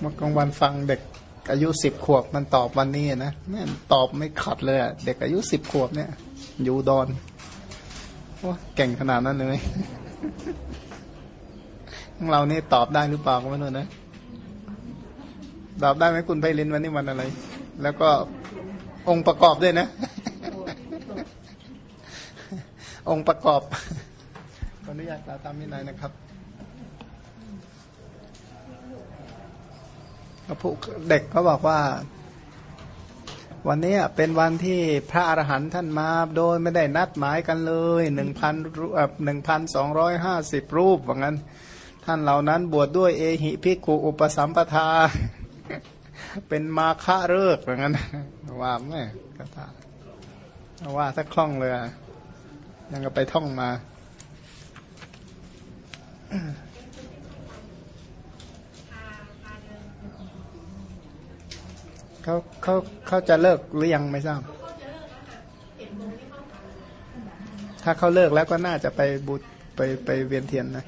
เมื่อกลางวันฟังเด็กอายุสิบขวบมันตอบวันนี้นะแม่ตอบไม่ขัดเลยเด็กอายุสิบขวบเนี่ย อยู่ดอนโอ้เก่งขนาดนั้นเลยเรานี่ตอบได้หรือเปล่าก็ไม่รู้นะตอบได้ไหมคุณไพลินวันนี้วันอะไร แล้วก็องค์ประกอบด้วยนะ องค์ประกอบขออนุญาตกล่าตามนิดหน่อยนะครับ ผู้เด็กเขาบอกว่า วันนี้เป็นวันที่พระอรหันต์ท่านมาโดยไม่ได้นัดหมายกันเลยหนึ่งพันหนึ่งพันสองร้อยห้าสิบรูปว่างั้น ท่านเหล่านั้นบวชดด้วยเอหิภิกขุอุปสัมปทา เป็นมาฆะเริกว่างั้น ว่าแม่กระตาว่าถ้าคล่องเลยยังก็ไปท่องมา เขาเขาเขาจะเลิกหรือยังไม่ทราบ ถ้าเขาเลิกแล้วก็น่าจะไปบุตรไปไปเวียนเทียนนะ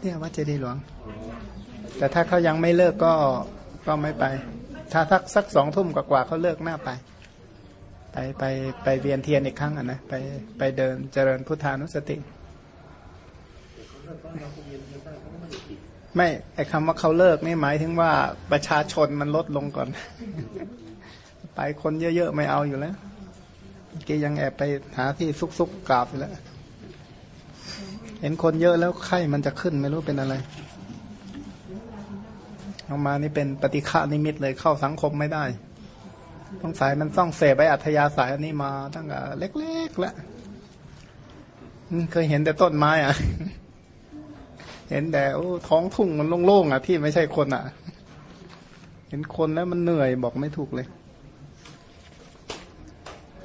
เนี่ยวัดเจดีย์หลวง แต่ถ้าเขายังไม่เลิกก็ก็ไม่ไป ถ้าทักสักสองทุ่มกว่าเขาเลิกหน้าไป ไปไปไปเวียนเทียนอีกครั้งอะนะไปไปเดินเจริญพุทธานุสติ ไม่ไอคำว่าเขาเลิกนี่หมายถึงว่าประชาชนมันลดลงก่อน ไปคนเยอะๆไม่เอาอยู่แล้วเมื่อกี้ยังแอบไปหาที่ซุกๆกราบอยู่แล้ว เห็นคนเยอะแล้วไข้มันจะขึ้นไม่รู้เป็นอะไรออกมานี่เป็นปฏิฆานิมิตเลยเข้าสังคมไม่ได้ต้องสายมันต้องเสพไปอัธยาศัยอันนี้มาตั้งแต่เล็กๆแล้วเคยเห็นแต่ต้นไม้อะ เห็นแต่โอ้ท้องทุ่งมันโล่งๆอะที่ไม่ใช่คนอะ เห็นคนแล้วมันเหนื่อยบอกไม่ถูกเลย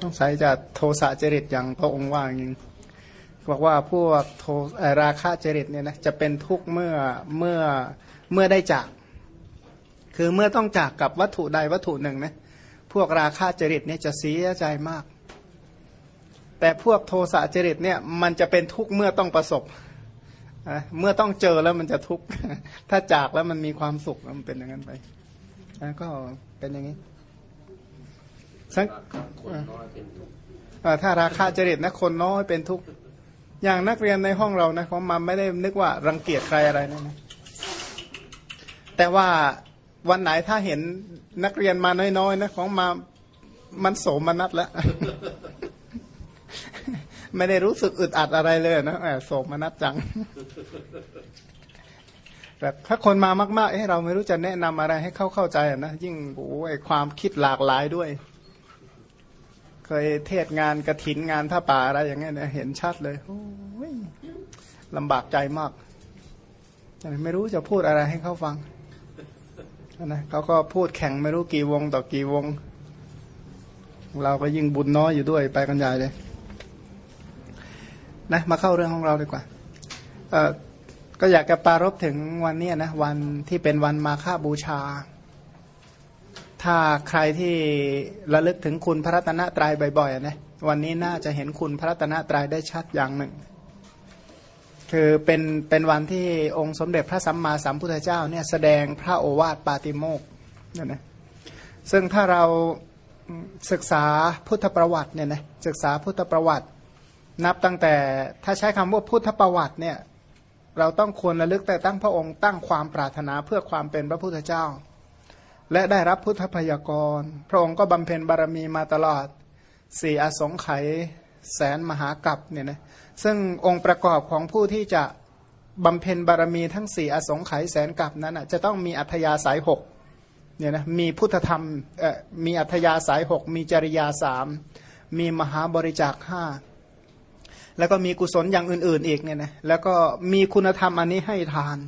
ต้องใช้จะโทสะจริตอย่างพระองค์ว่าจริงบอกว่าพวกโทราคะจริตเนี่ยนะจะเป็นทุกข์เมื่อเมื่อเมื่อได้จาก คือเมื่อต้องจากกับวัตถุใดวัตถุหนึ่งนะพวกราคะจริตเนี่ยจะเสียใจมาก แต่พวกโทสะจริตเนี่ยมันจะเป็นทุกข์เมื่อต้องประสบเเมื่อต้องเจอแล้วมันจะทุกข์ถ้าจากแล้วมันมีความสุขมันเป็นอย่างนั้นไปก็เป็นอย่างนี้สังถ้าราคาจริตนะคนน้อยเป็นทุกข์อย่างนักเรียนในห้องเรานะของมันไม่ได้นึกว่ารังเกียจใครอะไรนะแต่ว่าวันไหนถ้าเห็นนักเรียนมาน้อยๆนะของมามันโสมนัดแล้ว ไม่ได้รู้สึกอึดอัดอะไรเลยนะแอบโสมนัดจังแต่ถ้าคนมามากๆเอ้เราไม่รู้จะแนะนำอะไรให้เขาเข้าใจนะยิ่งโอ้ยความคิดหลากหลายด้วย เคยเทศงานกระถินงานผ้าป่าอะไรอย่างเงี้ยเนี่ยเห็นชัดเลยโอ้ยลำบากใจมากไม่รู้จะพูดอะไรให้เขาฟังนะเขาก็พูดแข่งไม่รู้กี่วงต่อกี่วง เราก็ยิ่งบุญน้อยอยู่ด้วยไปกันใหญ่เลย นะมาเข้าเรื่องของเราดีกว่าเออก็อยากจะปารบถึงวันนี้นะวันที่เป็นวันมาฆบูชา ถ้าใครที่ระลึกถึงคุณพระรัตนตรัยบ่อยๆนะวันนี้น่าจะเห็นคุณพระรัตนตรัยได้ชัดอย่างหนึ่ง คือเป็นเป็นวันที่องค์สมเด็จพระสัมมาสัมพุทธเจ้าเนี่ยแสดงพระโอวาทปาติโมกเนี่ยนะซึ่งถ้าเราศึกษาพุทธประวัติเนี่ยนะศึกษาพุทธประวัติ นับตั้งแต่ถ้าใช้คำว่าพุทธประวัติเนี่ยเราต้องควรระลึกแต่ตั้งพระองค์ตั้งความปรารถนาเพื่อความเป็นพระพุทธเจ้า และได้รับพุทธพยากร พระองค์ก็บำเพ็ญบารมีมาตลอดสี่อสงไขยแสนมหากัปเนี่ยนะซึ่งองค์ประกอบของผู้ที่จะบำเพ็ญบารมีทั้งสี่อสงไขยแสนกัปนั้นจะต้องมีอัธยาศัยหกเนี่ยนะมีพุทธธรรมมีอัธยาศัยหกมีจริยาสามมีมหาบริจาคห้า แล้วก็มีกุศลอย่างอื่นๆอีกเนี่ยนะแล้วก็มีคุณธรรมอันนี้ให้ทาน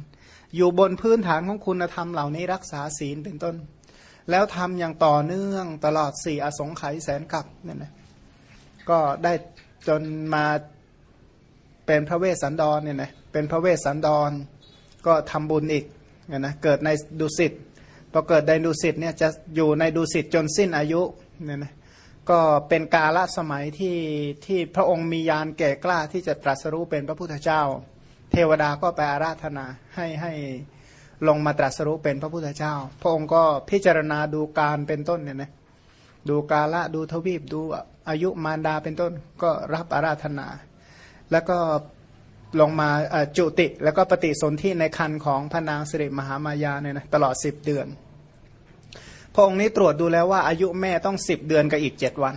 อยู่บนพื้นฐานของคุณธรรมเหล่านี้รักษาศีลเป็นต้น แล้วทำอย่างต่อเนื่องตลอดสี่อสงไขยแสนกับเนี่ยนะก็ได้จนมาเป็นพระเวสสันดรเนี่ยนะเป็นพระเวสสันดร ก็ทำบุญอีกเนี่ยนะเกิดในดุสิตพอเกิดในดุสิตเนี่ยจะอยู่ในดุสิตจนสิ้นอายุเนี่ยนะ ก็เป็นกาลสมัยที่ที่พระองค์มียานแก่กล้าที่จะตรัสรู้เป็นพระพุทธเจ้า เทวดาก็ไปอาราธนาให้ให้ลงมาตรัสรู้เป็นพระพุทธเจ้า พระองค์ก็พิจารณาดูการเป็นต้นเนี่ยนะดูกาละดูทวีปดูอายุมารดาเป็นต้นก็รับอาราธนา แล้วก็ลงมาจุติแล้วก็ปฏิสนธิในคันของพระนางสิริมหามายาเนี่ยนะตลอดสิบเดือน ระองค์นี้ตรวจดูแล้วว่าอายุแม่ต้องสิบเดือนกับอีกเจ็ดวัน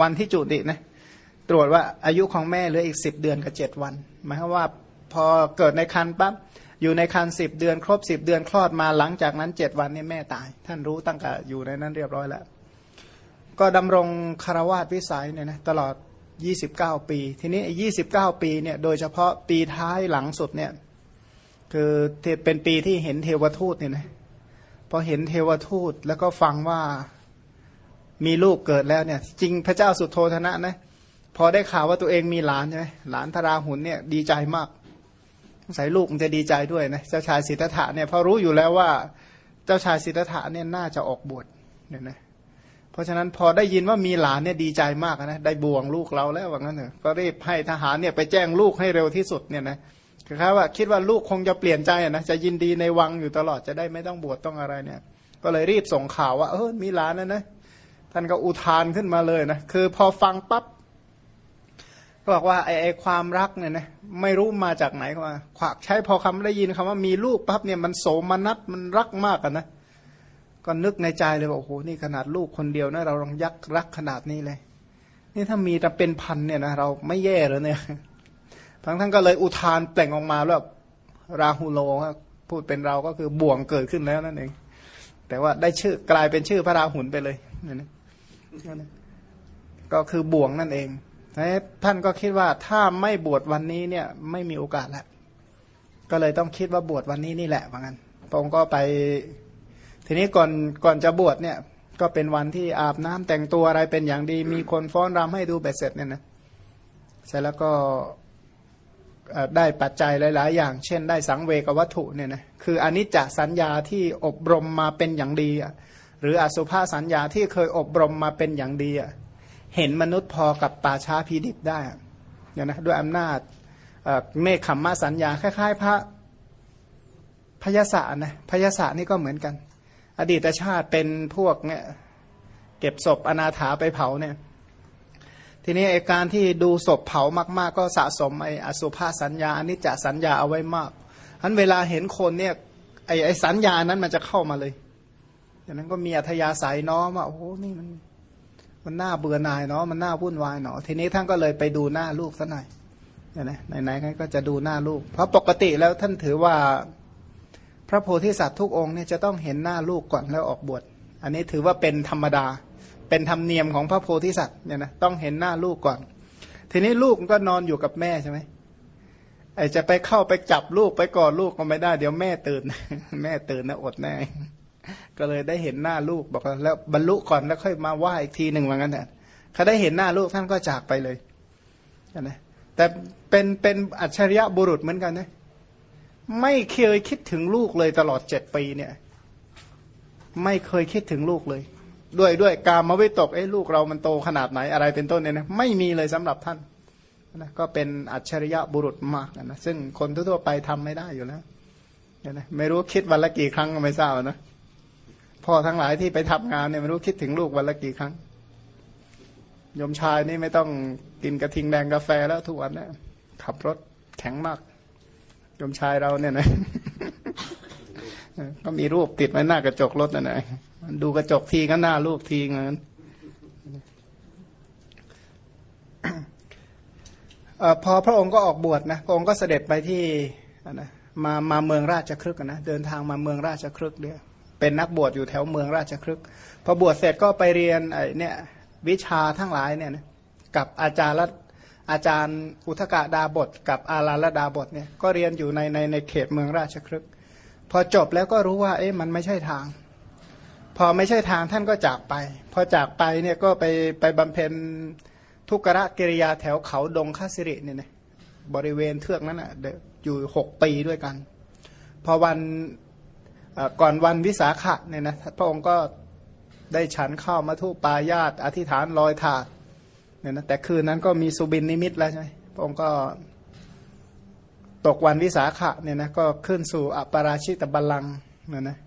วันที่จุตินะตรวจว่าอายุของแม่เหลืออีกสิบเดือนกับเจ็ดวันหมายความว่าพอเกิดในคันปั๊บอยู่ในคันสิบเดือนครบสิบเดือนคลอดมาหลังจากนั้นเจ็ดวันนี่แม่ตาย ท่านรู้ตั้งแต่อยู่ในนั้นเรียบร้อยแล้ว ก็ดำรงคารวาสวิสัยเนี่ยนะตลอด29ปี ทีนี้29ปีเนี่ยโดยเฉพาะปีท้ายหลังสุดเนี่ยคือเป็นปีที่เห็นเทวทูตเนี่ยนะ พอเห็นเทวทูตแล้วก็ฟังว่ามีลูกเกิดแล้วเนี่ย จริงพระเจ้าสุโธธนะนะพอได้ข่าวว่าตัวเองมีหลานใช่ไหมหลานธราหุนเนี่ยดีใจมากใส่ลูกมันจะดีใจด้วยนะเจ้าชายสิทธัตถะเนี่ยพอรู้อยู่แล้วว่า เจ้าชายสิทธัตถะเนี่ยน่าจะออกบวชเนี่ยนะเพราะฉะนั้นพอได้ยินว่ามีหลานเนี่ยดีใจมากนะได้บ่วงลูกเราแล้วว่างั้นเถอะก็รีบให้ทหารเนี่ยไปแจ้งลูกให้เร็วที่สุดเนี่ยนะ คือครับว่าคิดว่าลูกคงจะเปลี่ยนใจนะจะยินดีในวังอยู่ตลอดจะได้ไม่ต้องบวชต้องอะไรเนี่ย ก็เลยรีบส่งข่าวว่า เออมีหลานแล้วนะท่านก็อุทานขึ้นมาเลยนะคือพอฟังปั๊บก็บอกว่าไอ้ไอความรักเนี่ยนะไม่รู้มาจากไหนก็มาขวักใช้พอคำได้ยินคำว่ามีลูกปั๊บเนี่ยมันโสมนัสมันรักมากกันนะก็นึกในใจเลยว่าโอ้โหนี่ขนาดลูกคนเดียวนะเราลองยักรักขนาดนี้เลย นี่ถ้ามีแต่เป็นพันเนี่ยนะเราไม่แย่เลยเนี่ย ทั้งทั้งก็เลยอุทานแต่งออกมาว่าราหูโลพูดเป็นเราก็คือบ่วงเกิดขึ้นแล้วนั่นเอง แต่ว่าได้ชื่อกลายเป็นชื่อพระราหุลไปเลยนี่นก็คือบ่วงนั่นเองท่านก็คิดว่าถ้าไม่บวชวันนี้เนี่ย ไม่มีโอกาสแล้วก็เลยต้องคิดว่าบวชวันนี้นี่แหละว่างั้นพระองค์ก็ไป ทีนี้ก่อนก่อนจะบวชเนี่ย ก็เป็นวันที่อาบน้ำแต่งตัวอะไรเป็นอย่างดี มีคนฟ้อนรำให้ดูเบ็ดเสร็จเนี่ยนะเสร็จแล้วก็ ได้ปัจจัยหลาย ๆ อย่าง เช่น ได้สังเวกวัตถุเนี่ยนะคืออนิจจสัญญาที่อบรมมาเป็นอย่างดีหรืออสุภาสัญญาที่เคยอบรมมาเป็นอย่างดีเห็นมนุษย์พอกับป่าช้าพีดิบได้เนี่ยนะด้วยอำนาจเมฆขมมาสัญญาคล้าย ๆ พระพยาศานะพยาศานี่ก็เหมือนกัน อดีตชาติเป็นพวกเนี่ยเก็บศพอนาถาไปเผาเนี่ย ทีนี้ไอการที่ดูศพเผามาก ๆ ก็สะสมไออสุภาสัญญาอนิจจสัญญาเอาไว้มากทันเวลาเห็นคนเนี่ยไอไอสัญญานั้นมันจะเข้ามาเลยอย่างนั้นก็มีอัธยาศัยน้อมว่าโอ้โหนี่มันมันน่าเบื่อหน่ายเนาะมันน่าวุ่นวายเนาะทีนี้ท่านก็เลยไปดูหน้าลูกซะหน่อยเนี่ยนะไหนๆก็จะดูหน้าลูก เพราะปกติแล้วท่านถือว่าพระโพธิสัตว์ทุกองค์เนี่ยจะต้องเห็นหน้าลูกก่อนแล้วออกบวชอันนี้ถือว่าเป็นธรรมดา เป็นธรรมเนียมของพระโพธิสัตว์เนี่ยนะต้องเห็นหน้าลูกก่อน ทีนี้ลูกก็นอนอยู่กับแม่ใช่ไหมไอจะไปเข้าไปจับลูกไปกอดลูกก็ไม่ได้ เดี๋ยวแม่ตื่น แม่ตื่นนะอดแน่ก็เลยได้เห็นหน้าลูกบอกแล้วบรรลุก่อนแล้วค่อยมาไหว้อีกทีหนึ่งว่างั้นแหละเขาได้เห็นหน้าลูกท่านก็จากไปเลยนะแต่เป็นเป็นอัจฉริยะบุรุษเหมือนกันนะไม่เคยคิดถึงลูกเลยตลอดเจ็ดปีเนี่ย ไม่เคยคิดถึงลูกเลย ด้วยด้วยการมวิตกเอ้ลูกเรามันโตขนาดไหนอะไรเป็นต้นเนี่ยนะไม่มีเลยสำหรับท่านนะก็เป็นอัจฉริยะบุรุษมากนะซึ่งคนทั่วไปทำไม่ได้อยู่แล้วนะไม่รู้คิดวันละกี่ครั้งก็ไม่ทราบนะพ่อทั้งหลายที่ไปทำงานเนี่ยไม่รู้คิดถึงลูกวันละกี่ครั้งยมชายนี่ไม่ต้องกินกระทิงแดงกาแฟแล้วทุกวันนะขับรถแข็งมากยมชายเราเนี่ยนะ ก็มีรูปติดไว้หน้ากระจกรถนะนะดูกระจกทีก็หน้าลูกทีเงินพอพระองค์ก็ออกบวชนะพระองค์ก็เสด็จไปที่นะมามาเมืองราชครึกนะเดินทางมาเมืองราชครึกเดียวเป็นนักบวชอยู่แถวเมืองราชครึกพอบวชเสร็จก็ไปเรียนไอ้เนี่ยวิชาทั้งหลายเนี่ยนะกับอาจารย์อาจารย์อุทกาดาบท กับอาราลดาบทเนี่ยก็เรียนอยู่ในในในเขตเมืองราชครึก พอจบแล้วก็รู้ว่า เอ๊ะมันไม่ใช่ทาง พอไม่ใช่ทางท่านก็จากไป พอจากไปเนี่ยก็ไปไปบำเพ็ญทุกระกิริยาแถวเขาดงคาสิริเนี่ยนะบริเวณเทือกนั้นอะอยู่หกปีด้วยกัน พอวันก่อนวันวิสาขะเนี่ยนะพระองค์ก็ได้ฉันข้าวมาทุปายาตอธิษฐานลอยถาดเนี่ยนะแต่คืนนั้นก็มีสุบินนิมิตแล้วใช่ไหมพระองค์ก็ ตกวันวิสาขะเนี่ยนะก็ขึ้นสู่อัปราชิตบัลลังเนี่ยนะ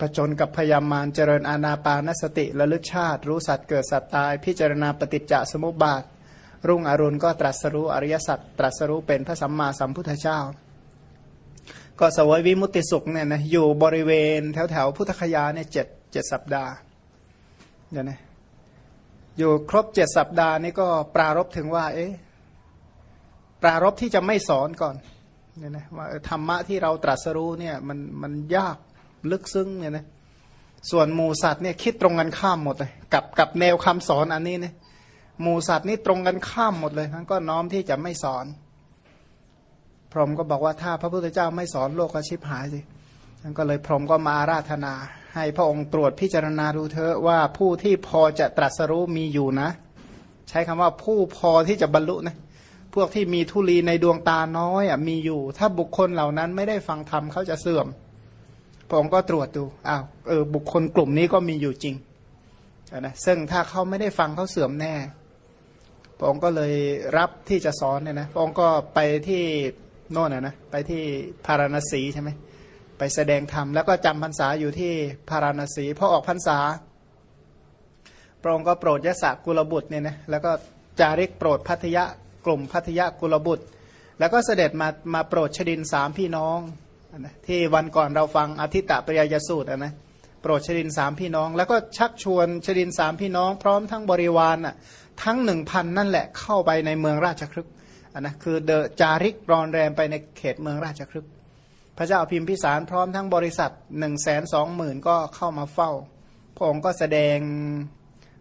ผจญกับพยามารเจริญอาณาปานสติระลึกชาติ รู้สัตว์เกิดสัตว์ตาย พิจารณาปฏิจจสมุปบาท รุ่งอรุณก็ตรัสรู้อริยสัจตรัสรู้เป็นพระสัมมาสัมพุทธเจ้า ก็สวยวิมุตติสุขเนี่ยนะอยู่บริเวณแถวแถวพุทธคยาเนี่ยเจ็ดเจ็ดสัปดาห์เดี๋ยวนะอยู่ครบเจ็ดสัปดาห์นี่ก็ปรารบถึงว่า เอ๊ะ ปรารบที่จะไม่สอนก่อนเนี่ยนะว่าธรรมะที่เราตรัสรู้เนี่ยมันมันยากลึกซึ้งเนี่ยนะส่วนหมูสัตว์เนี่ยคิดตรงกันข้ามหมดเลยกับกับแนวคำสอนอันนี้เนี่ยหมูสัตว์นี่ตรงกันข้ามหมดเลยทั้นก็น้อมที่จะไม่สอน พรหมก็บอกว่าถ้าพระพุทธเจ้าไม่สอนโลกก็ชิบหายสิท่านก็เลยพรหมก็มาราธนา ให้พระองค์ตรวจพิจารณาดูเถอะว่าผู้ที่พอจะตรัสรู้มีอยู่นะ ใช้คำว่าผู้พอที่จะบรรลุนะ พวกที่มีทุลีในดวงตาน้อยอะมีอยู่ ถ้าบุคคลเหล่านั้นไม่ได้ฟังธรรมเขาจะเสื่อมพระองค์ก็ตรวจดูอ้าวเออบุคคลกลุ่มนี้ก็มีอยู่จริงนะซึ่งถ้าเขาไม่ได้ฟังเขาเสื่อมแน่ พระองค์ก็เลยรับที่จะสอนเนี่ยนะพระองค์ก็ไปที่โน่นนะไปที่พาราณสีใช่ไหมไปแสดงธรรมแล้วก็จำพรรษาอยู่ที่พาราณสีพอออกพรรษา พระองค์ก็โปรดยะสะกุลบุตรเนี่ยนะแล้วก็จาริกโปรดพัทยะ กลุ่มพัทยกุลบุตร แล้วก็เสด็จมามาโปรดชดินสามพี่น้องนะที่วันก่อนเราฟังอธิตะปริยยสูตรนะโปรดชดินสามพี่น้อง แล้วก็ชักชวนชดินสามพี่น้อง พร้อมทั้งบริวารน่ะทั้งหนึ่งพันนั่นแหละเข้าไปในเมืองราชครึกนะคือเดจาริกรอนแรมไปในเขตเมืองราชครึกพระเจ้าพิมพิสารพร้อมทั้งบริษัทหนึ่งแสนสองหมื่นก็เข้ามาเฝ้า พระองค์ก็แสดง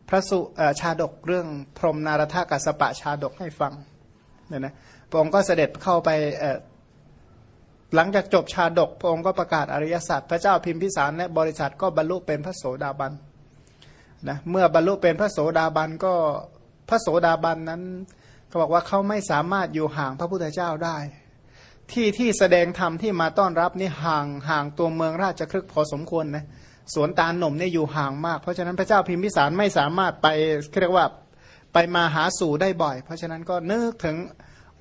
พระสุชาดกเรื่องพรมนารถกัสปะชาดกให้ฟัง เนี่ยนะพระองค์ก็เสด็จเข้าไปหลังจากจบชาดก พระองค์ก็ประกาศอริยสัจพระเจ้าพิมพิสารและบริษัทก็บรรลุเป็นพระโสดาบันนะเมื่อบรรลุเป็นพระโสดาบันก็พระโสดาบันนั้นเขาบอกว่าเขาไม่สามารถอยู่ห่างพระพุทธเจ้าได้ ที่ที่แสดงธรรมที่มาต้อนรับนี่ห่างห่างตัวเมืองราชครึกพอสมควรนะสวนตาลหน่มนี่ยอยู่ห่างมาก เพราะฉะนั้นพระเจ้าพิมพิสารไม่สามารถไปเรียกว่า ไปมาหาสู่ได้บ่อย เพราะฉะนั้นก็นึกถึง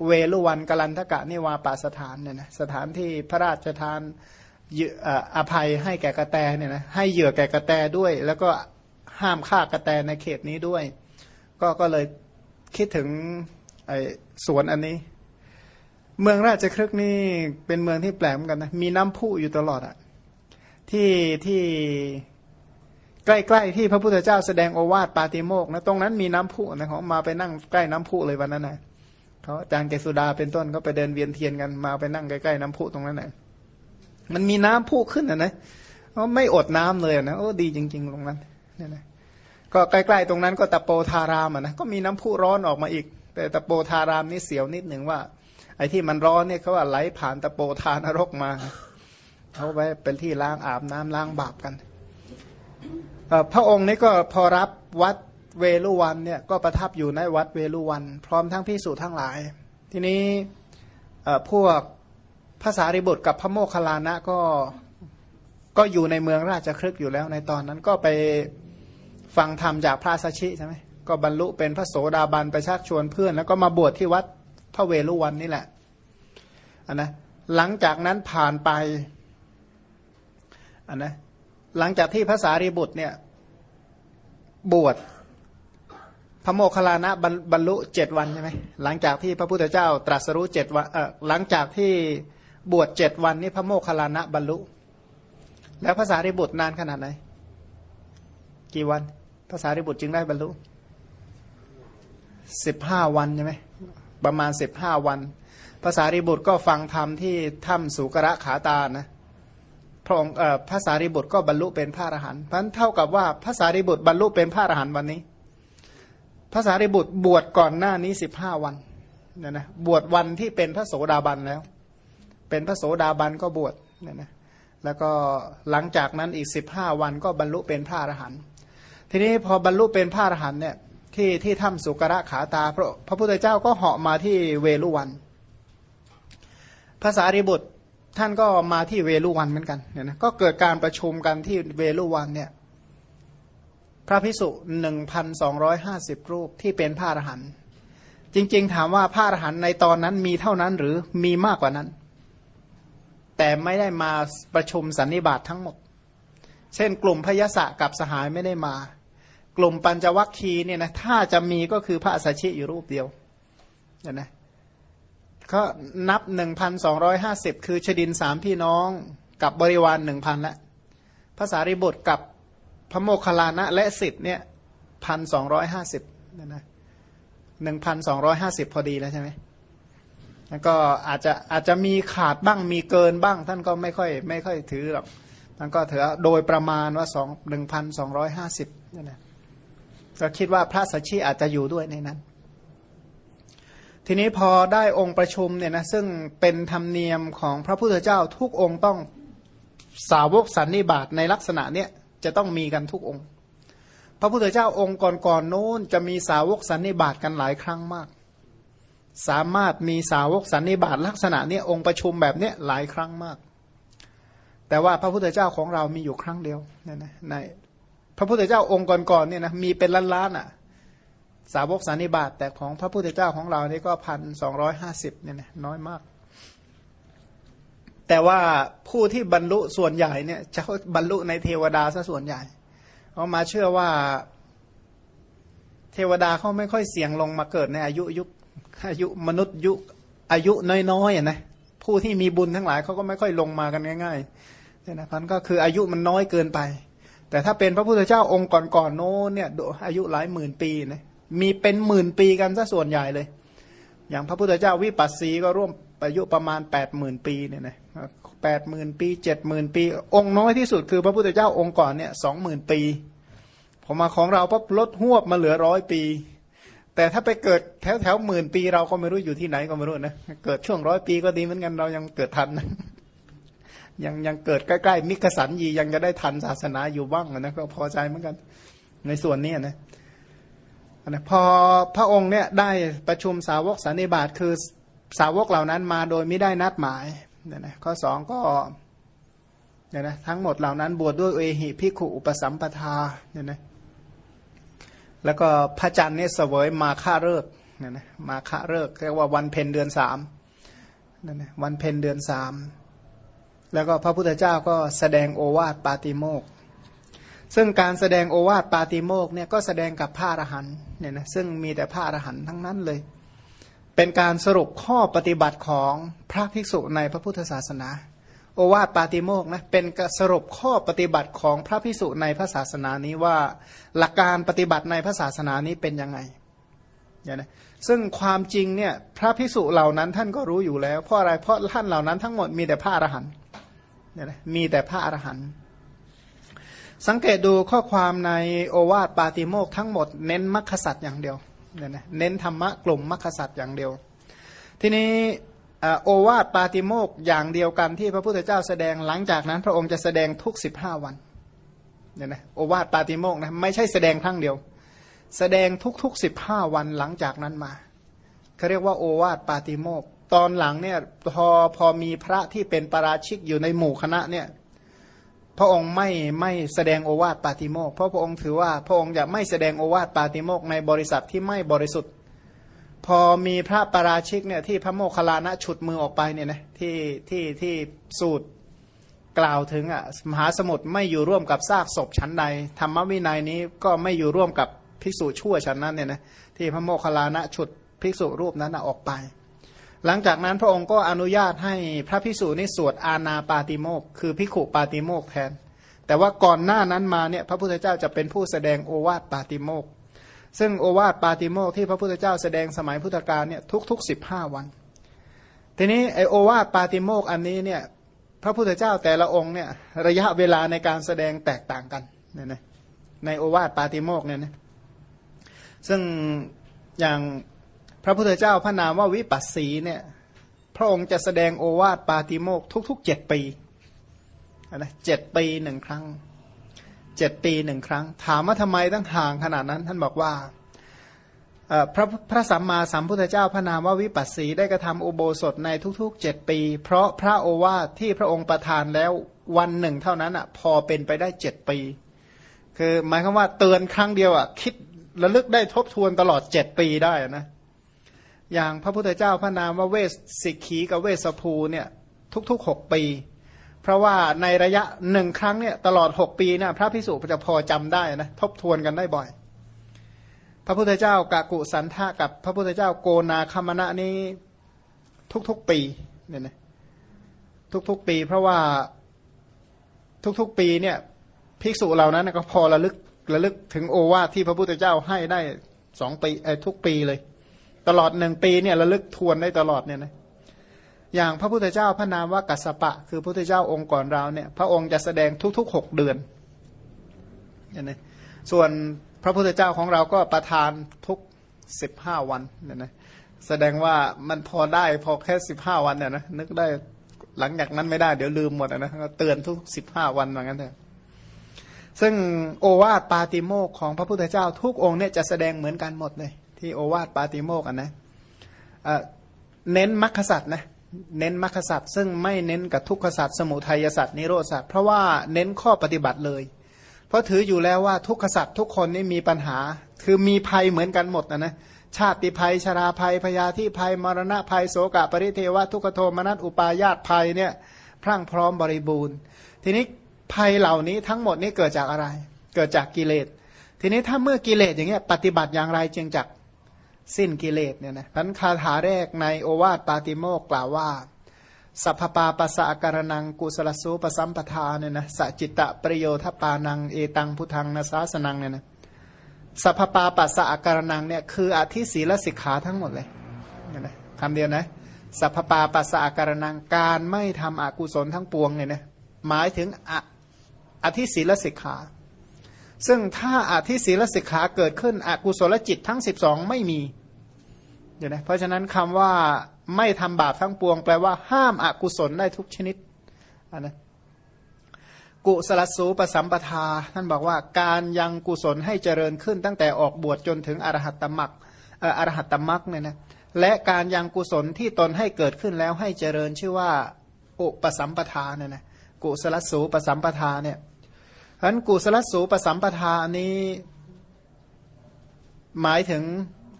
เวลุวันกลันทกะนิวาปาสถานเนี่ยนะสถานที่พระราชทานอภัยให้แก่กระแตเนี่ยนะให้เหยื่อแก่กระแตด้วย แล้วก็ห้ามฆ่ากระแตในเขตนี้ด้วย ก็ก็เลยคิดถึงไอ้สวนอันนี้ เมืองราชครึกนี่เป็นเมืองที่แปลกเหมือนกันนะมีน้ำพุอยู่ตลอดอะที่ที่ ใกล้ๆที่พระพุทธเจ้าแสดงโอวาทปาติโมกนะตรงนั้นมีน้ำพุนะของมาไปนั่งใกล้น้ำพุเลยวันนั้นนะเขาอาจารย์เกสุดาเป็นต้นก็ไปเดินเวียนเทียนกันมาไปนั่งใกล้ๆน้ำพุตรงนั้นนะมันมีน้ำพุขึ้นนะนะไม่อดน้ำเลยนะโอ้ดีจริง ๆ ตรงนั้นเนี่ยนะก็ใกล้ๆตรงนั้นก็ตะโปธารามนะก็มีน้ำพุร้อนออกมาอีก แต่ตะโปธารามนี่เสียวนิดหนึ่งว่า ไอ้ที่มันร้อนเนี่ยเขาว่าไหลผ่านตะโปธานรกมาเขาไว้เป็นที่ล้างอาบน้ำล้างบาปกัน พระองค์นี้ก็พอรับวัดเวลุวันเนี่ยก็ประทับอยู่ในวัดเวลุวัน พร้อมทั้งพิสูจทั้งหลาย ทีนี้พวกภาษาริบุตรกับพระโมคคัลลานะก็ก็อยู่ในเมืองราชครึกอยู่แล้วในตอนนั้นก็ไปฟังธรรมจากพระสัชชิใช่ไหมก็บรรลุเป็นพระโสดาบันไปชักชวนเพื่อน แล้วก็มาบวชที่วัดพระเวลุวันนี่แหละอันนะหลังจากนั้นผ่านไปอันนะ หลังจากที่พระสารีบุตรเนี่ยบวชพระโมคคัลลานะบรรลุเจ็ดวันใช่ไหมหลังจากที่พระพุทธเจ้าตรัสรู้เจ็ดวันหลังจากที่บวชเจ็ดวันนี้พระโมคคัลลานะบรรลุ แล้วภาษาริบุตรนานขนาดไหน กี่วันภาษาริบุตรจึงได้บรรลุสิบห้าวันใช่ไหมประมาณสิบห้าวันภาษาริบุตรก็ฟังธรรมที่ถ้ำสุกระขาตานะ ระองค์ภาษาริบุตรก็บรรลุเป็นพระอรหันต์เพราะเท่ากับว่าภาษาริบุตรบรรลุเป็นพระอรหันต์วันนี้ภาษาริบุตรบวชก่อนหน้านี้สิบห้าวันเนี่ยนะบวชวันที่เป็นพระโสดาบันแล้ว เป็นพระโสดาบันก็บวชเนี่ยนะแล้วก็หลังจากนั้นอีกสิบห้าวันก็บรรลุเป็นพระอรหันต์ทีนี้พอบรรลุเป็นพระอรหันต์เนี่ยที่ที่ถ้ำสุกระขาตาพระพระพุทธเจ้าก็เหาะมาที่เวลุวันภาษาริบุตร ท่านก็มาที่เวลุวันเหมือนกันเนี่ยนะก็เกิดการประชุมกันที่เวลุวันเนี่ยพระพิสุหนึ่งพันสองร้อยห้าสิบรูปที่เป็นพระอรหันต์จริง ๆ ถามว่าพระอรหันต์ในตอนนั้นมีเท่านั้นหรือมีมากกว่านั้น แต่ไม่ได้มาประชุมสันนิบาตททั้งหมด เช่น กลุ่มพยศะกับสหายไม่ได้มา กลุ่มปัญจวัคคีเนี่ยนะถ้าจะมีก็คือพระสัชชิอยู่รูปเดียวเห็นไหม ก็นับหนึ่งพันสองร้อยห้าสิบคือชดินสามพี่น้องกับบริวารหนึ่งพันละภาษาริบุตรกับพระโมคคัลลานะและสิทธิ์เนี่ยพันสองร้อยห้าสิบนะนะหนึ่งพันสองร้อยห้าสิบพอดีแล้วใช่ไหมแล้วก็อาจจะอาจจะมีขาดบ้างมีเกินบ้าง ท่านก็ไม่ค่อยไม่ค่อยถือหรอกท่านก็ถือโดยประมาณว่าสองหนึ่งพันสองร้อยห้าสิบนี่นะก็คิดว่าพระสัชชีอาจจะอยู่ด้วยในนั้น ทีนี้พอได้องค์ประชุมเนี่ยนะซึ่งเป็นธรรมเนียมของพระพุทธเจ้าทุกองค์ต้องสาวกสันนิบาตในลักษณะเนี้ยจะต้องมีกันทุกองค์ พระพุทธเจ้าองค์ก่อนๆโน้นจะมีสาวกสันนิบาตกันหลายครั้งมาก สามารถมีสาวกสันนิบาตลักษณะเนี้ยองค์ประชุมแบบเนี้ยหลายครั้งมาก แต่ว่าพระพุทธเจ้าของเรามีอยู่ครั้งเดียวเนี่ยนะในพระพุทธเจ้าองค์ก่อนๆเนี่ยนะมีเป็นล้านๆอะ สาวกสันนิบาตแต่ของพระพุทธเจ้าของเรานี่ก็พันสองร้อยห้าสิบเนี่ยนะน้อยมาก แต่ว่าผู้ที่บรรลุส่วนใหญ่เนี่ยจะบรรลุในเทวดาซะส่วนใหญ่เขามาเชื่อว่า เทวดาเขาไม่ค่อยเสี่ยงลงมาเกิดในอายุยุคอายุมนุษย์ยุคอายุน้อยๆนะผู้ที่มีบุญทั้งหลายเขาก็ไม่ค่อยลงมากันง่ายๆเนี่ยนะพันก็คืออายุมันน้อยเกินไป แต่ถ้าเป็นพระพุทธเจ้าองค์ก่อนๆโน้นเนี่ยอายุหลายหมื่นปีนะ มีเป็นหมื่นปีกันซะส่วนใหญ่เลย อย่างพระพุทธเจ้าวิปัสสีก็ร่วมอายุประมาณแปดหมื่นปีเนี่ยนะแปดหมื่นปีเจ็ดหมื่นปี องค์น้อยที่สุดคือพระพุทธเจ้าองค์ก่อนเนี่ยสองหมื่นปีพอมาของเราปั๊บลดหวบมาเหลือร้อยปี แต่ถ้าไปเกิดแถวแถวหมื่นปีเราก็ไม่รู้อยู่ที่ไหนก็ไม่รู้นะเกิดช่วงร้อยปีก็ดีเหมือนกันเรายังเกิดทันยังยังเกิดใกล้ๆมิกสันยียังจะได้ทันศาสนาอยู่บ้างนะก็พอใจเหมือนกัน ในส่วนนี้นะ นะพอพระองค์เนี่ยได้ประชุมสาวกสันนิบาตคือสาวกเหล่านั้นมาโดยไม่ได้นัดหมายเนี่ยนะข้อสองก็เนี่ยนะทั้งหมดเหล่านั้นบวชดด้วยเอหิพิขุอุปสัมปทาเนี่ยนะแล้วก็พระจันทร์เนี่ยเสวยมาฆาเลิกเนี่ยนะมาฆาเลิกเรียกว่าวันเพ็ญเดือนสามเนี่ยนะวันเพ็ญเดือนสามแล้วก็พระพุทธเจ้าก็แสดงโอวาทปาติโมก ซึ่งการแสดงโอวาทปาติโมกเนี่ยก็แสดงกับพระอรหันต์เนี่ยนะซึ่งมีแต่พระอรหันต์ทั้งนั้นเลย เป็นการสรุปข้อปฏิบัติของพระภิกษุในพระพุทธศาสนา โอวาทปาติโมกนะเป็นสรุปข้อปฏิบัติของพระภิกษุในพระศาสนานี้ว่าหลักการปฏิบัติในพระศาสนานี้เป็นยังไงเนี่ยนะซึ่งความจริงเนี่ยพระภิกษุเหล่านั้นท่านก็รู้อยู่แล้ว เพราะอะไรเพราะท่านเหล่านั้นทั้งหมดมีแต่พระอรหันต์เนี่ยนะมีแต่พระอรหันต์ สังเกตดูข้อความในโอวาทปาติโมกทั้งหมดเน้นมรรคสัตว์อย่างเดียวเนี่ยนะเน้นธรรมะกลุ่มมรรคสัตว์อย่างเดียว ทีนี้โอวาทปาติโมกอย่างเดียวกันที่พระพุทธเจ้าแสดงหลังจากนั้น พระองค์จะแสดงทุกสิบห้าวันเนี่ยนะโอวาทปาติโมกนะไม่ใช่แสดงครั้งเดียว แสดงทุกๆสิบห้าวันหลังจากนั้นมาเขาเรียกว่าโอวาทปาติโมกตอนหลังเนี่ยพอพอมีพระที่เป็นปราชิกอยู่ในหมู่คณะเนี่ย พระองค์ไม่ไม่แสดงโอวาทปาติโมกเพราะพระองค์ถือว่าพระองค์จะไม่แสดงโอวาทปาติโมกในบริษัทที่ไม่บริสุทธิ์ พอมีพระปราชิกเนี่ยที่พระโมคคัลลานะฉุดมือออกไปเนี่ยนะที่ที่ที่สูตรกล่าวถึงอะมหาสมุทรไม่อยู่ร่วมกับซากศพชั้นใดธรรมวินัยนี้ก็ไม่อยู่ร่วมกับภิกษุชั่วชั้นนั้นเนี่ยนะที่พระโมคคัลลานะฉุดภิกษุรูปนั้นออกไป หลังจากนั้นพระองค์ก็อนุญาตให้พระพิสูจนี่สวดอาณาปาติโมกคือพิขุปาติโมกแทน แต่ว่าก่อนหน้านั้นมาเนี่ยพระพุทธเจ้าจะเป็นผู้แสดงโอวาทปาติโมกซึ่งโอวาทปาติโมกที่พระพุทธเจ้าแสดงสมัยพุทธกาลเนี่ยทุกๆสิบห้าวัน ทีนี้ไอโอวาทปาติโมกอันนี้เนี่ยพระพุทธเจ้าแต่ละองค์เนี่ยระยะเวลาในการแสดงแตกต่างกันเนี่ยนะในโอวาทปาติโมกเนี่ยนะซึ่งอย่าง พระพุทธเจ้าพระนามว่าวิปัสสีเนี่ยพระองค์จะแสดงโอวาทปาติโมกทุกๆเจ็ดปีนะเจ็ดปีหนึ่งครั้งเจ็ดปีหนึ่งครั้ง ถามว่าทำไมต้องห่างขนาดนั้น ท่านบอกว่าพระพระสัมมาสัมพุทธเจ้าพระนามว่าวิปัสสีได้กระทำอุโบสถในทุกๆเจ็ดปี เพราะพระโอวาทที่พระองค์ประทานแล้ววันหนึ่งเท่านั้นอะพอเป็นไปได้เจ็ดปี คือหมายความว่าเตือนครั้งเดียวอะคิดระลึกได้ทบทวนตลอดเจ็ดปีได้นะ อย่างพระพุทธเจ้าพระนามว่าเวสสิกขีกับเวสภูเนี่ยทุกๆหกปี เพราะว่าในระยะหนึ่งครั้งเนี่ยตลอดหกปีเนี่ยพระพิสุจะพอจำได้นะทบทวนกันได้บ่อย พระพุทธเจ้ากากุสันทะกับพระพุทธเจ้าโกนาคมณะนี้ทุกๆปีเนี่ยนะทุกๆปี เพราะว่าทุกๆปีเนี่ยภิกษุเหล่านั้นก็พอระลึกระลึกถึงโอวาทที่พระพุทธเจ้าให้ได้สองปีทุกปีเลย ตลอดหนึ่งปีเนี่ยระลึกทวนได้ตลอดเนี่ยนะอย่างพระพุทธเจ้าพระนามว่ากัสปะ คือพระพุทธเจ้าองค์ก่อนเราเนี่ยพระองค์จะแสดงทุกๆหกเดือนเนี่ยนะส่วนพระพุทธเจ้าของเราก็ประทานทุกสิบห้าวันเนี่ยนะแสดงว่ามันพอได้พอแค่สิบห้าวันเนี่ยนะนึกได้หลังจากนั้นไม่ได้เดี๋ยวลืมหมดนะเตือนทุกสิบห้าวันเหมือนกันเถอะซึ่งโอวาทปาติโมกของพระพุทธเจ้าทุกองค์เนี่ยจะแสดงเหมือนกันหมดเลย ที่โอวาทปาติโมกอันนะเน้นมรรคสัตว์นะเน้นมรรคสัตว์ซึ่งไม่เน้นกับทุกขสัตว์สมุทัยสัตว์นิโรธสัตว์เพราะว่าเน้นข้อปฏิบัติเลย เพราะถืออยู่แล้วว่าทุกขสัตว์ทุกคนนี่มีปัญหา คือมีภัยเหมือนกันหมดนะนะชาติภัยชราภัยพยาธิภัยมรณะภัยโสกะปริเทวะทุกขโทมนัสอุปายาตภัยเนี่ยพรั่งพร้อมบริบูรณ์ ทีนี้ภัยเหล่านี้ทั้งหมดนี้เกิดจากอะไร เกิดจากกิเลส ทีนี้ถ้าเมื่อกิเลสอย่างเงี้ยปฏิบัติอย่างไรจึงจัก สิ้นกิเลสเนี่ยนะพันคาถาแรกในโอวาทปาติโมกกล่าวว่าสัพพปาปัสสะการนังกุสลสูปสัมปทาเนี่ยนะสจิตตะประโยทปานังเอตังพุทังนาสาสนังเนี่ยนะสัพพปาปัสสะการนังเนี่ยคืออธิศีลสิกขาทั้งหมดเลยเนี่ยนะคำเดียวนะสัพพปาปัสสะการนังการไม่ทำอกุศลทั้งปวงเนี่ยนะหมายถึงออธิศีลสิกขา ซึ่งถ้าอธิศีลสิกขาเกิดขึ้นอกุศลจิตทั้ง 12 ไม่มี เดี๋ยวนะเพราะฉะนั้นคำว่าไม่ทำบาปทั้งปวง แปลว่าห้ามอกุศลได้ทุกชนิดนนะกุศลสูปสัมปทา ท่านบอกว่าการยังกุศลให้เจริญขึ้นตั้งแต่ออกบวชจนถึงอรหัตตมักอรหัตตมักเนี่ยนะและการยังกุศลที่ตนให้เกิดขึ้นแล้วให้เจริญชื่อว่าอุปสัมปทาเนี่ยนะกุศลสูปสัมปทาเนี่ยฉะนั้นกุศลสูปสัมปทานี้หมายถึง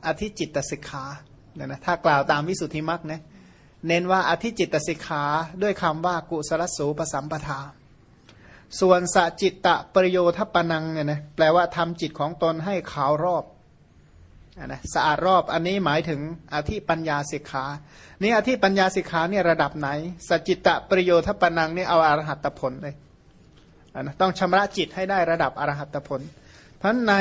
อธิจิตตสิกขา เนี่ยนะถ้ากล่าวตามวิสุทธิมรรคนะเน้นว่าอธิจิตตสิกขาด้วยคำว่ากุศลสูปสัมปทา ส่วนสจิตตะปริโยทปนังเนี่ยนะแปลว่าทำจิตของตนให้ขาวรอบนะสะอาดรอบอันนี้หมายถึงอธิปัญญาสิกขา นี่อธิปัญญาสิกขาเนี่ยระดับไหน สจิตตะปริโยทปนังนี่เอาอารหัตผลเลยนะต้องชำระจิตให้ได้ระดับอรหัตผล พันใน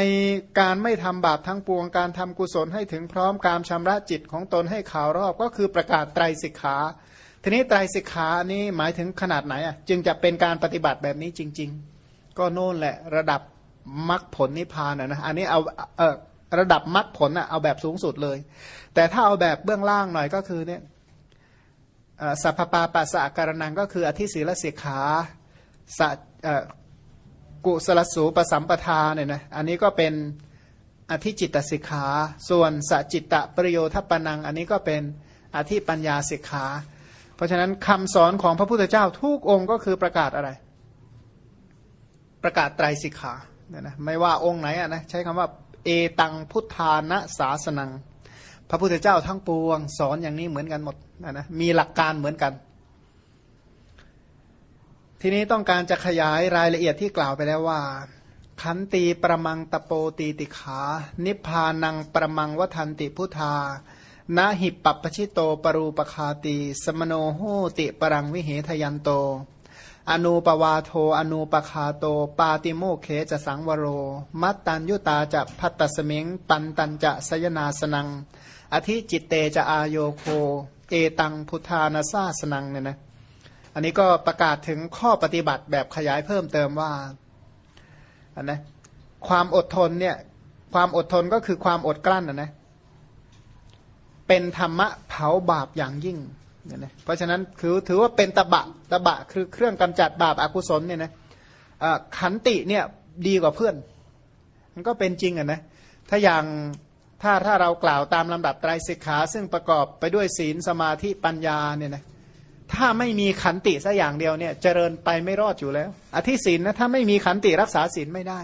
การไม่ทำบาปทั้งปวงการทำกุศลให้ถึงพร้อมการชำระจิตของตนให้ขาวรอบก็คือประกาศไตรสิกขา ทีนี้ไตรสิกขานี้หมายถึงขนาดไหนอะจึงจะเป็นการปฏิบัติแบบนี้จริง ๆ ก็โน่นแหละระดับมรรคผลนิพพานนะอันนี้เอาเออระดับมรรคผลอะเอาแบบสูงสุดเลย แต่ถ้าเอาแบบเบื้องล่างหน่อยก็คือเนี่ยสัพพปาปัสสะการนังก็คืออธิศีลสิกขาส กุสลสูปสัมปทาเนี่ยนะอันนี้ก็เป็นอธิจิตตสิกขา ส่วนสจิตตประโยชน์ปนัง อันนี้ก็เป็นอธิปัญญาสิกขา เพราะฉะนั้นคำสอนของพระพุทธเจ้าทุกองค์ก็คือประกาศอะไร ประกาศไตรสิกขาเนี่ยนะไม่ว่าองค์ไหนอะนะใช้คำว่าเอตังพุทธานะสาสนัง พระพุทธเจ้าทั้งปวง สอนอย่างนี้เหมือนกันหมดนะนะมีหลักการเหมือนกัน ทีนี้ต้องการจะขยายรายละเอียดที่กล่าวไปแล้วว่า ขันตี ปะระมัง ตะโปตีติกขา นิพพานัง ปะระมังวะทันติพุทธานะ หิปัพพะชิโต ปะรูปะฆาตี สะมะโณ โหติ ปะรังวิเหฐะยันโต อะนูปะวาโท อะนูปะฆาโต ปาติโมกเข จะสังวะโร มัตตัญญุตาจะ ภัตตัสมิงปันตัญจะ สะยะนาสะนัง อะธิจิตเตจะอาโยโค เอตังพุทธานะสาสะนังเนี่ยนะ อันนี้ก็ประกาศถึงข้อปฏิบัติแบบขยายเพิ่มเติมว่าอันนะความอดทนเนี่ยความอดทนก็คือความอดกลั้นนะนะเป็นธรรมะเผาบาปอย่างยิ่งเนี่ยนะเพราะฉะนั้นคือถือว่าเป็นตะบะตะบะคือเครื่องกำจัดบาปอากุศลเนี่ยนะขันติเนี่ยดีกว่าเพื่อน มันก็เป็นจริงอะนะถ้าอย่างถ้าถ้าเรากล่าวตามลำดับไตรสิกขา ซึ่งประกอบไปด้วยศีลสมาธิปัญญาเนี่ยนะ ถ้าไม่มีขันติสัอย่างเดียวเนี่ย เจริญไปไม่รอดอยู่แล้ว อธิศีนนะถ้าไม่มีขันติรักษาศีลไม่ได้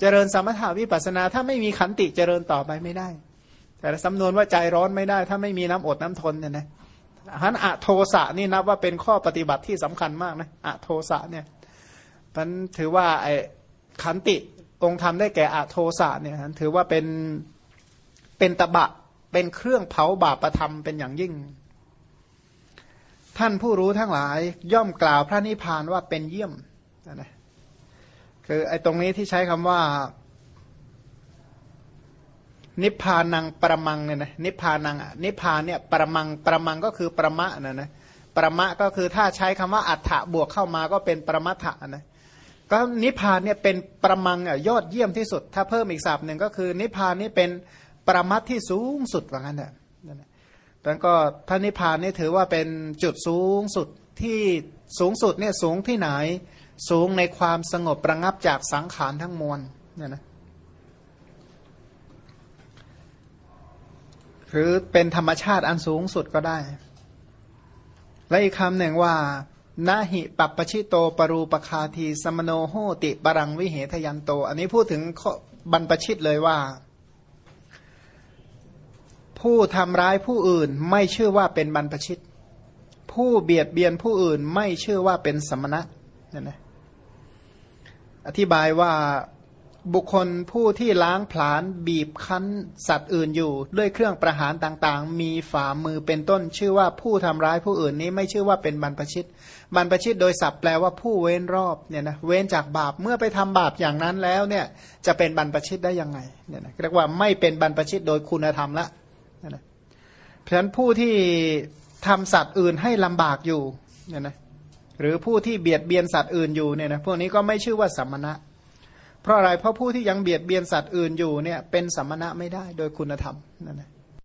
เจริญสมถาวิปัสนา ถ้าไม่มีขันติเจริญต่อไปไม่ได้ แต่สำนวนว่าใจร้อนไม่ได้ ถ้าไม่มีน้ำอดน้ำทนเนี่ยนะฮันอะโทสะนี่นับว่าเป็นข้อปฏิบัติที่สำคัญมากนะอะโทสะเนี่ยมันถือว่าไอ้ขันติองค์ธรรมได้แก่อะโทสะเนี่ยถือว่าเป็นเป็นตบะเป็นเครื่องเผาบาปประธรรมเป็นอย่างยิ่ง ท่านผู้รู้ทั้งหลายย่อมกล่าวพระนิพพานว่าเป็นเยี่ยมนะคือไอ้ตรงนี้ที่ใช้คำว่า นิพพานังประมังเนี่ยนะนิพพานังนิพพานเนี่ยประมังประมังก็คือประมะนะนะประมะก็คือถ้าใช้คำว่าอัฏฐะบวกเข้ามาก็เป็นประมัทะนะก็นิพพานเนี่ยเป็นประมังอะยอดเยี่ยมที่สุด ถ้าเพิ่มอีกศัพท์หนึ่งก็คือ นิพพานนี่เป็นประมัทที่สูงสุดว่างั้นแหละ แล้วก็พระนิพพานนี่ถือว่าเป็นจุดสูงสุดที่สูงสุดเนี่ยสูงที่ไหน สูงในความสงบประงับจากสังขารทั้งมวลเนี่ยนะหรือเป็นธรรมชาติอันสูงสุดก็ได้ และอีกคำหนึ่งว่านาหิปัปปชิโตปรูปคาทีสมโนโหติปรังวิเหทยันโต อันนี้พูดถึงบรรปชิตเลยว่า ผู้ทำร้ายผู้อื่นไม่ชื่อว่าเป็นบรรพชิต ผู้เบียดเบียนผู้อื่นไม่ชื่อว่าเป็นสมณะนั่นนะอธิบายว่าบุคคลผู้ที่ล้างผลาญบีบคั้นสัตว์อื่นอยู่ ด้วยเครื่องประหารต่างๆ มีฝ่ามือเป็นต้น ชื่อว่าผู้ทำร้ายผู้อื่นนี้ไม่ชื่อว่าเป็นบรรพชิต บรรพชิตโดยศัพท์แปลว่าผู้เว้นรอบเนี่ยนะเว้นจากบาปเมื่อไปทำบาปอย่างนั้นแล้วเนี่ยจะเป็นบรรพชิตได้ยังไงเนี่ยนะเรียกว่าไม่เป็นบรรพชิตโดยคุณธรรมละ นะเพราะฉะนั้นผู้ที่ทำสัตว์อื่นให้ลำบากอยู่เนี่ยนะหรือผู้ที่เบียดเบียนสัตว์อื่นอยู่เนี่ยนะพวกนี้ก็ไม่ชื่อว่าสัมมณะ เพราะอะไรเพราะผู้ที่ยังเบียดเบียนสัตว์อื่นอยู่เนี่ยเป็นสัมมณะไม่ได้โดยคุณธรรมนั่นนะ